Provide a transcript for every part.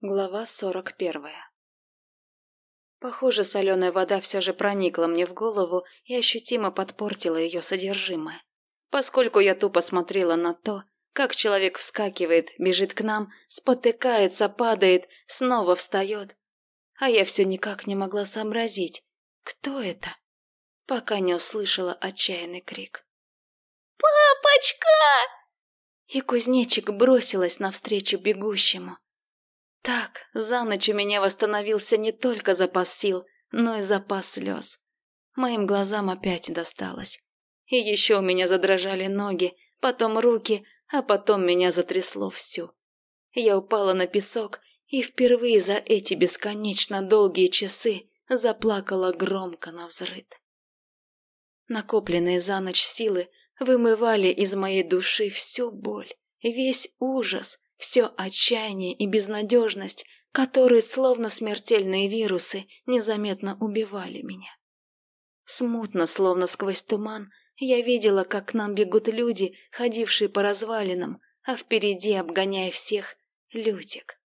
Глава сорок первая Похоже, соленая вода все же проникла мне в голову и ощутимо подпортила ее содержимое. Поскольку я тупо смотрела на то, как человек вскакивает, бежит к нам, спотыкается, падает, снова встает. А я все никак не могла сообразить, кто это, пока не услышала отчаянный крик. «Папочка!» И кузнечик бросилась навстречу бегущему. Так, за ночь у меня восстановился не только запас сил, но и запас слез. Моим глазам опять досталось. И еще у меня задрожали ноги, потом руки, а потом меня затрясло всю. Я упала на песок и впервые за эти бесконечно долгие часы заплакала громко на взрыд. Накопленные за ночь силы вымывали из моей души всю боль, весь ужас, все отчаяние и безнадежность, которые, словно смертельные вирусы, незаметно убивали меня. Смутно, словно сквозь туман, я видела, как к нам бегут люди, ходившие по развалинам, а впереди, обгоняя всех, Лютик.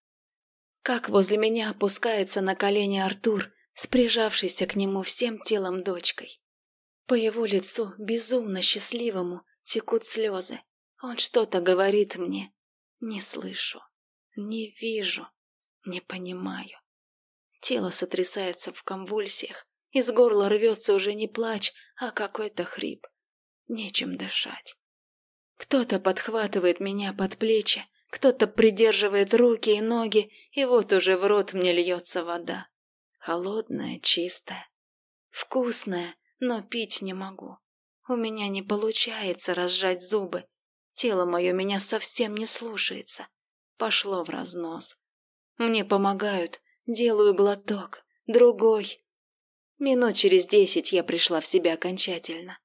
Как возле меня опускается на колени Артур, с прижавшейся к нему всем телом дочкой. По его лицу, безумно счастливому, текут слезы. Он что-то говорит мне, не слышу, не вижу, не понимаю. Тело сотрясается в конвульсиях, из горла рвется уже не плач, а какой-то хрип. Нечем дышать. Кто-то подхватывает меня под плечи, кто-то придерживает руки и ноги, и вот уже в рот мне льется вода. Холодная, чистая. Вкусная, но пить не могу. У меня не получается разжать зубы, Тело мое меня совсем не слушается. Пошло в разнос. Мне помогают, делаю глоток, другой. Минут через десять я пришла в себя окончательно.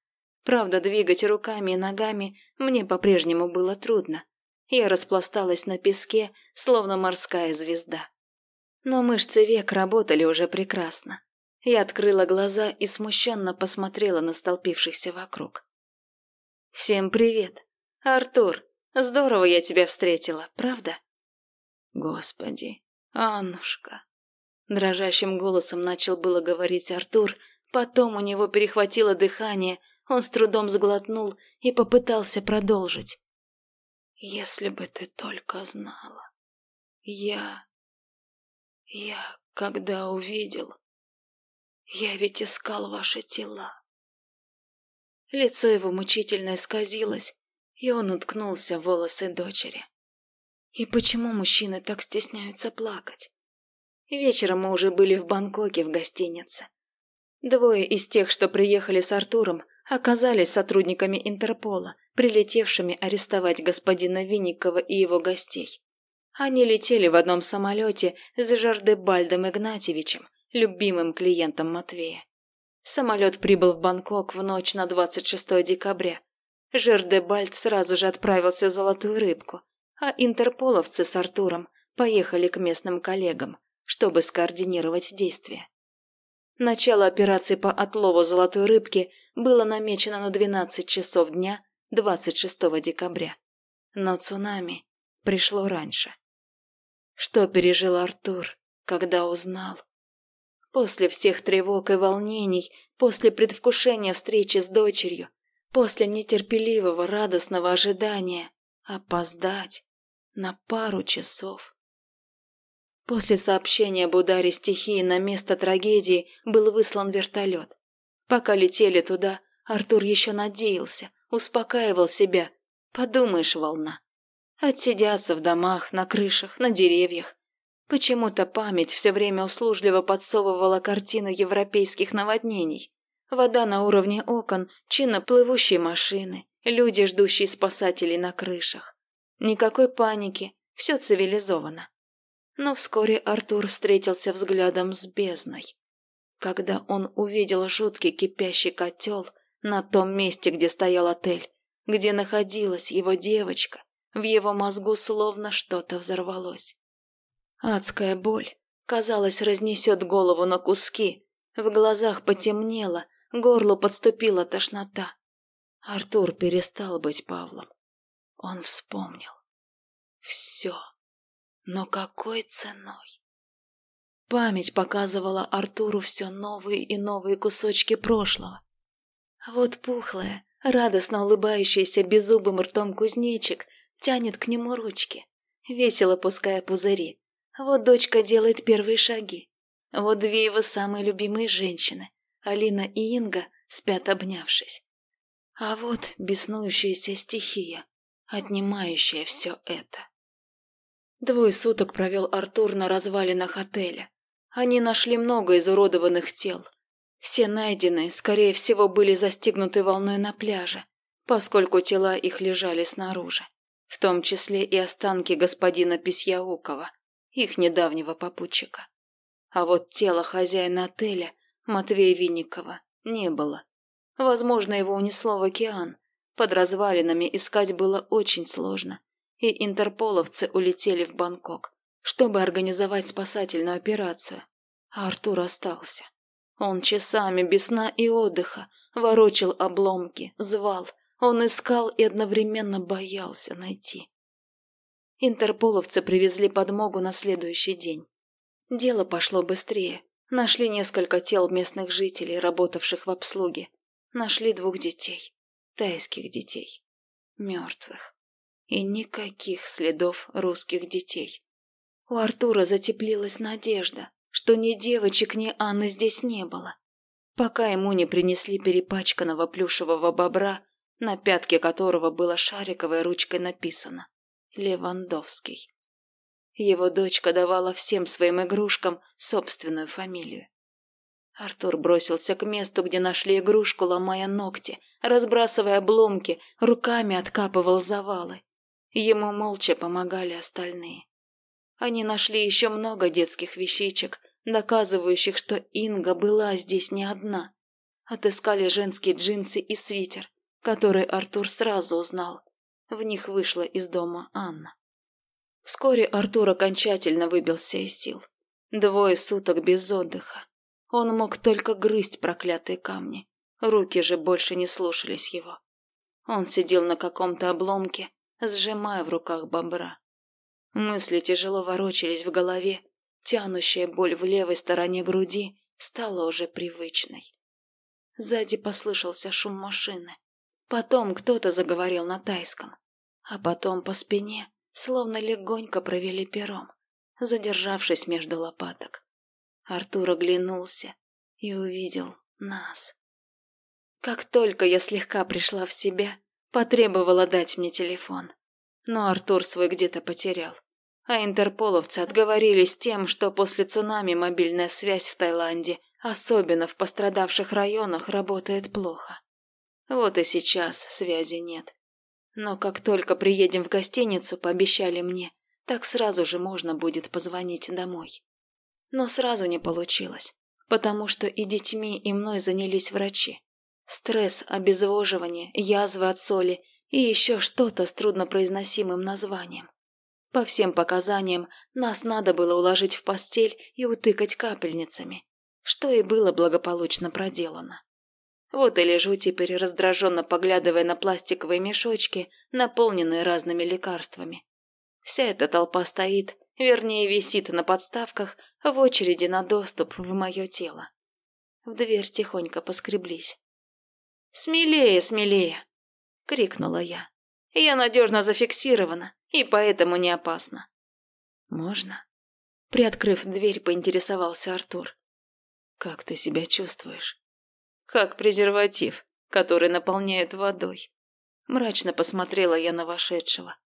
Правда, двигать руками и ногами мне по-прежнему было трудно. Я распласталась на песке, словно морская звезда. Но мышцы век работали уже прекрасно. Я открыла глаза и смущенно посмотрела на столпившихся вокруг. «Всем привет!» «Артур, здорово я тебя встретила, правда?» «Господи, Аннушка!» Дрожащим голосом начал было говорить Артур, потом у него перехватило дыхание, он с трудом сглотнул и попытался продолжить. «Если бы ты только знала. Я... Я, когда увидел... Я ведь искал ваши тела». Лицо его мучительно исказилось, и он уткнулся в волосы дочери. И почему мужчины так стесняются плакать? Вечером мы уже были в Бангкоке в гостинице. Двое из тех, что приехали с Артуром, оказались сотрудниками Интерпола, прилетевшими арестовать господина Винникова и его гостей. Они летели в одном самолете с Жардебальдом Игнатьевичем, любимым клиентом Матвея. Самолет прибыл в Бангкок в ночь на 26 декабря, Жердебальд сразу же отправился в Золотую Рыбку, а интерполовцы с Артуром поехали к местным коллегам, чтобы скоординировать действия. Начало операции по отлову Золотой Рыбки было намечено на 12 часов дня 26 декабря. Но цунами пришло раньше. Что пережил Артур, когда узнал? После всех тревог и волнений, после предвкушения встречи с дочерью, после нетерпеливого радостного ожидания опоздать на пару часов. После сообщения об ударе стихии на место трагедии был выслан вертолет. Пока летели туда, Артур еще надеялся, успокаивал себя. Подумаешь, волна. Отсидятся в домах, на крышах, на деревьях. Почему-то память все время услужливо подсовывала картину европейских наводнений. Вода на уровне окон, чинно плывущие машины, люди, ждущие спасателей на крышах. Никакой паники, все цивилизовано. Но вскоре Артур встретился взглядом с бездной. Когда он увидел жуткий кипящий котел на том месте, где стоял отель, где находилась его девочка, в его мозгу словно что-то взорвалось. Адская боль, казалось, разнесет голову на куски, в глазах потемнело, горлу подступила тошнота. Артур перестал быть Павлом. Он вспомнил. Все. Но какой ценой? Память показывала Артуру все новые и новые кусочки прошлого. Вот пухлая, радостно улыбающаяся беззубым ртом кузнечик тянет к нему ручки, весело пуская пузыри. Вот дочка делает первые шаги. Вот две его самые любимые женщины, Алина и Инга, спят обнявшись. А вот беснующаяся стихия, отнимающая все это. Двое суток провел Артур на развалинах отеля. Они нашли много изуродованных тел. Все найденные, скорее всего, были застигнуты волной на пляже, поскольку тела их лежали снаружи, в том числе и останки господина Письяукова, их недавнего попутчика. А вот тело хозяина отеля, Матвея Винникова, не было. Возможно, его унесло в океан. Под развалинами искать было очень сложно, и интерполовцы улетели в Бангкок, чтобы организовать спасательную операцию. А Артур остался. Он часами без сна и отдыха ворочал обломки, звал. Он искал и одновременно боялся найти. Интерполовцы привезли подмогу на следующий день. Дело пошло быстрее. Нашли несколько тел местных жителей, работавших в обслуге. Нашли двух детей. Тайских детей. Мертвых. И никаких следов русских детей. У Артура затеплилась надежда, что ни девочек, ни Анны здесь не было. Пока ему не принесли перепачканного плюшевого бобра, на пятке которого было шариковой ручкой написано «Левандовский». Его дочка давала всем своим игрушкам собственную фамилию. Артур бросился к месту, где нашли игрушку, ломая ногти, разбрасывая обломки, руками откапывал завалы. Ему молча помогали остальные. Они нашли еще много детских вещичек, доказывающих, что Инга была здесь не одна. Отыскали женские джинсы и свитер, который Артур сразу узнал. В них вышла из дома Анна. Вскоре Артур окончательно выбился из сил. Двое суток без отдыха. Он мог только грызть проклятые камни. Руки же больше не слушались его. Он сидел на каком-то обломке, сжимая в руках бобра. Мысли тяжело ворочались в голове, тянущая боль в левой стороне груди стала уже привычной. Сзади послышался шум машины. Потом кто-то заговорил на тайском. А потом по спине словно легонько провели пером, задержавшись между лопаток. Артур оглянулся и увидел нас. Как только я слегка пришла в себя, потребовала дать мне телефон. Но Артур свой где-то потерял. А интерполовцы отговорились тем, что после цунами мобильная связь в Таиланде, особенно в пострадавших районах, работает плохо. Вот и сейчас связи нет. Но как только приедем в гостиницу, пообещали мне, так сразу же можно будет позвонить домой. Но сразу не получилось, потому что и детьми, и мной занялись врачи. Стресс, обезвоживание, язвы от соли и еще что-то с труднопроизносимым названием. По всем показаниям, нас надо было уложить в постель и утыкать капельницами, что и было благополучно проделано. Вот и лежу теперь, раздраженно поглядывая на пластиковые мешочки, наполненные разными лекарствами. Вся эта толпа стоит, вернее висит на подставках, в очереди на доступ в мое тело. В дверь тихонько поскреблись. «Смелее, смелее!» — крикнула я. «Я надежно зафиксирована и поэтому не опасно». «Можно?» Приоткрыв дверь, поинтересовался Артур. «Как ты себя чувствуешь?» «Как презерватив, который наполняют водой». Мрачно посмотрела я на вошедшего.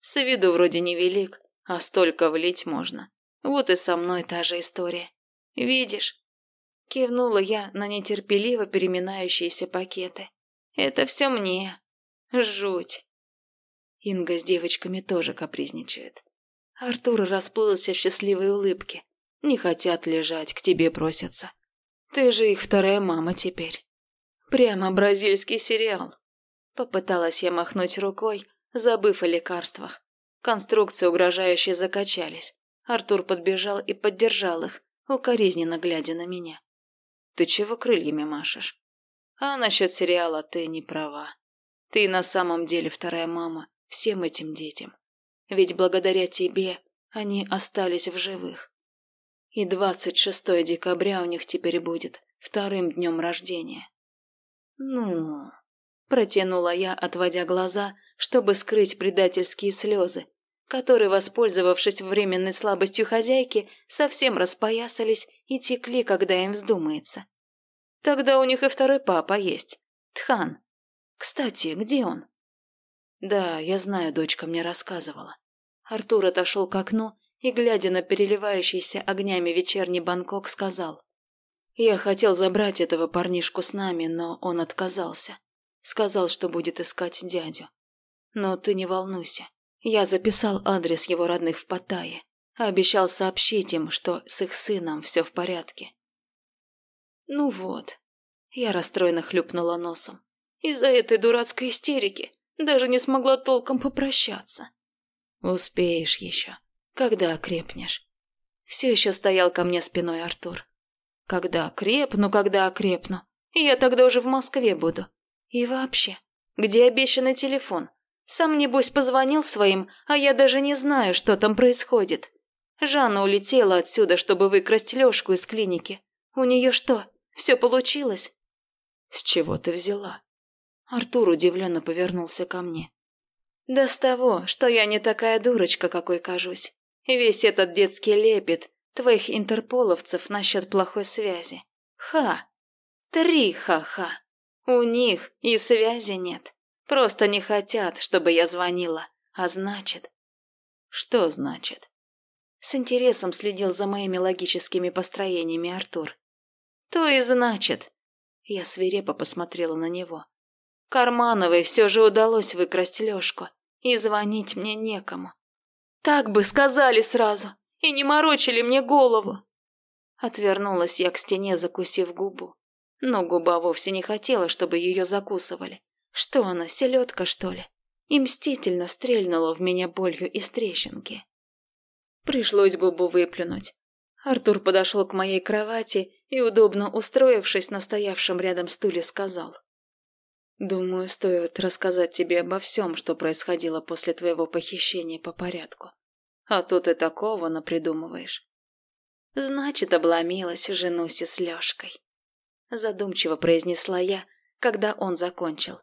С виду вроде невелик, а столько влить можно. Вот и со мной та же история. Видишь? Кивнула я на нетерпеливо переминающиеся пакеты. Это все мне. Жуть. Инга с девочками тоже капризничает. Артур расплылся в счастливой улыбке. Не хотят лежать, к тебе просятся. Ты же их вторая мама теперь. Прямо бразильский сериал. Попыталась я махнуть рукой, забыв о лекарствах. Конструкции угрожающе закачались. Артур подбежал и поддержал их, укоризненно глядя на меня. «Ты чего крыльями машешь?» «А насчет сериала ты не права. Ты на самом деле вторая мама всем этим детям. Ведь благодаря тебе они остались в живых. И 26 декабря у них теперь будет вторым днем рождения. «Ну...» – протянула я, отводя глаза, чтобы скрыть предательские слезы, которые, воспользовавшись временной слабостью хозяйки, совсем распоясались и текли, когда им вздумается. Тогда у них и второй папа есть. Тхан. Кстати, где он? Да, я знаю, дочка мне рассказывала. Артур отошел к окну и, глядя на переливающийся огнями вечерний Бангкок, сказал. Я хотел забрать этого парнишку с нами, но он отказался. Сказал, что будет искать дядю. Но ты не волнуйся. Я записал адрес его родных в Паттайе. Обещал сообщить им, что с их сыном все в порядке. Ну вот. Я расстроенно хлюпнула носом. Из-за этой дурацкой истерики даже не смогла толком попрощаться. Успеешь еще, когда окрепнешь. Все еще стоял ко мне спиной Артур. Когда окрепну, когда окрепну. Я тогда уже в Москве буду. И вообще, где обещанный телефон? Сам, небось, позвонил своим, а я даже не знаю, что там происходит. Жанна улетела отсюда, чтобы выкрасть Лёшку из клиники. У нее что, все получилось? С чего ты взяла? Артур удивленно повернулся ко мне. Да с того, что я не такая дурочка, какой кажусь. Весь этот детский лепет твоих интерполовцев насчет плохой связи. Ха! Три ха-ха! У них и связи нет. Просто не хотят, чтобы я звонила. А значит... Что значит? С интересом следил за моими логическими построениями Артур. То и значит. Я свирепо посмотрела на него. Кармановой все же удалось выкрасть Лешку, и звонить мне некому. Так бы сказали сразу, и не морочили мне голову. Отвернулась я к стене, закусив губу. Но губа вовсе не хотела, чтобы ее закусывали. Что она, селедка, что ли? И мстительно стрельнула в меня болью из трещинки. Пришлось губу выплюнуть. Артур подошел к моей кровати и, удобно устроившись на стоявшем рядом стуле, сказал. «Думаю, стоит рассказать тебе обо всем, что происходило после твоего похищения по порядку. А то ты такого напридумываешь». «Значит, обломилась женуся с Лешкой», — задумчиво произнесла я, когда он закончил.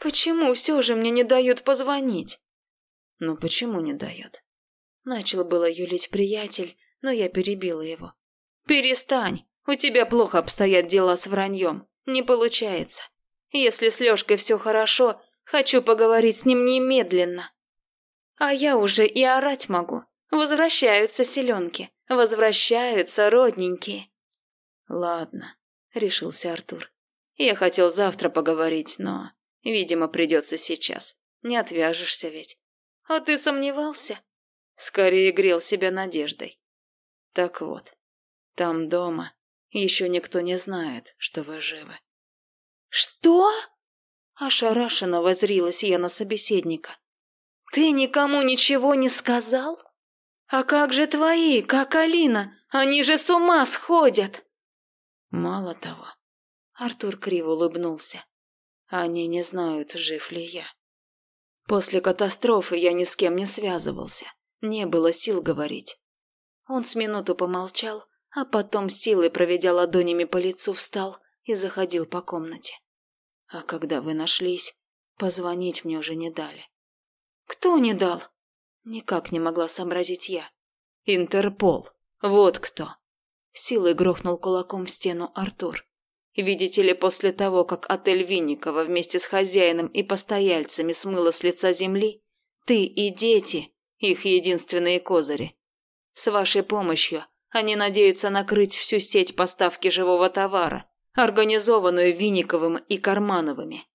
«Почему все же мне не дают позвонить?» «Ну почему не дают?» Начал было юлить приятель, но я перебила его. «Перестань! У тебя плохо обстоят дела с враньем. Не получается. Если с Лешкой все хорошо, хочу поговорить с ним немедленно. А я уже и орать могу. Возвращаются селенки, возвращаются родненькие». «Ладно», — решился Артур. «Я хотел завтра поговорить, но Видимо, придется сейчас. Не отвяжешься ведь. А ты сомневался? Скорее грел себя надеждой. Так вот, там дома еще никто не знает, что вы живы. Что? Ошарашенно возрилась я на собеседника. Ты никому ничего не сказал? А как же твои, как Алина? Они же с ума сходят. Мало того, Артур криво улыбнулся. Они не знают, жив ли я. После катастрофы я ни с кем не связывался. Не было сил говорить. Он с минуту помолчал, а потом силой, проведя ладонями по лицу, встал и заходил по комнате. А когда вы нашлись, позвонить мне уже не дали. Кто не дал? Никак не могла сообразить я. Интерпол. Вот кто. Силой грохнул кулаком в стену Артур. Видите ли, после того, как отель Винникова вместе с хозяином и постояльцами смыло с лица земли, ты и дети – их единственные козыри. С вашей помощью они надеются накрыть всю сеть поставки живого товара, организованную Винниковым и Кармановыми.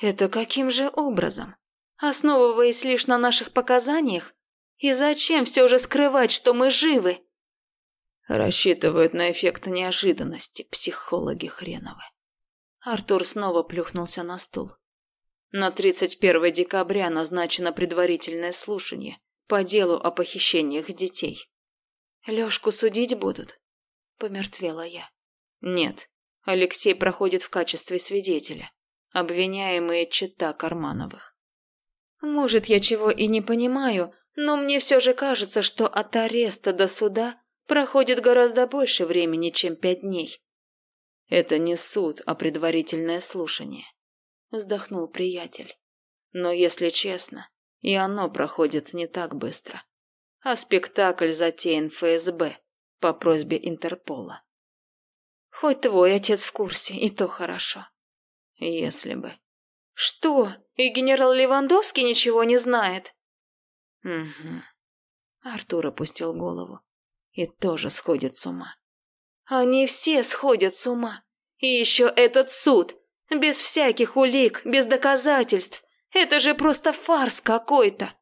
Это каким же образом? Основываясь лишь на наших показаниях? И зачем все же скрывать, что мы живы? Рассчитывают на эффект неожиданности, психологи хреновы. Артур снова плюхнулся на стул. На 31 декабря назначено предварительное слушание по делу о похищениях детей. Лёшку судить будут? Помертвела я. Нет, Алексей проходит в качестве свидетеля. Обвиняемые чета Кармановых. Может, я чего и не понимаю, но мне все же кажется, что от ареста до суда проходит гораздо больше времени, чем пять дней. Это не суд, а предварительное слушание, вздохнул приятель. Но если честно, и оно проходит не так быстро. А спектакль затеян ФСБ по просьбе Интерпола. Хоть твой отец в курсе, и то хорошо. Если бы. Что? И генерал Левандовский ничего не знает? Угу. Артур опустил голову и тоже сходит с ума. Они все сходят с ума. И еще этот суд. Без всяких улик, без доказательств. Это же просто фарс какой-то.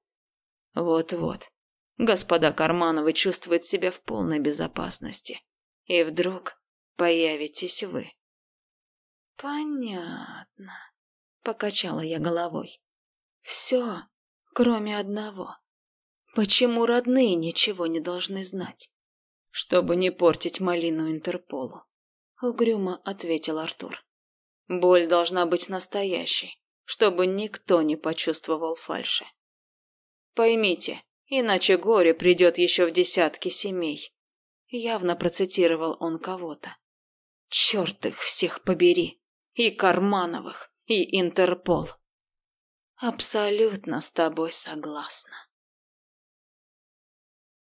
Вот-вот. Господа Кармановы чувствуют себя в полной безопасности. И вдруг появитесь вы. Понятно. Покачала я головой. Все, кроме одного. Почему родные ничего не должны знать? Чтобы не портить малину Интерполу. Угрюмо ответил Артур. Боль должна быть настоящей, чтобы никто не почувствовал фальши. Поймите, иначе горе придет еще в десятки семей. Явно процитировал он кого-то. Черт их всех побери! И Кармановых, и Интерпол. Абсолютно с тобой согласна.